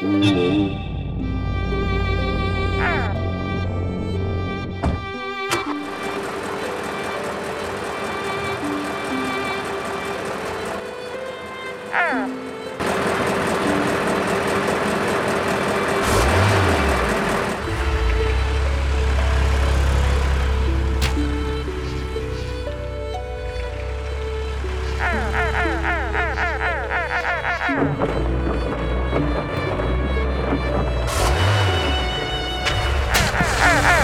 Mm-hmm. à. Ah, ah, ah.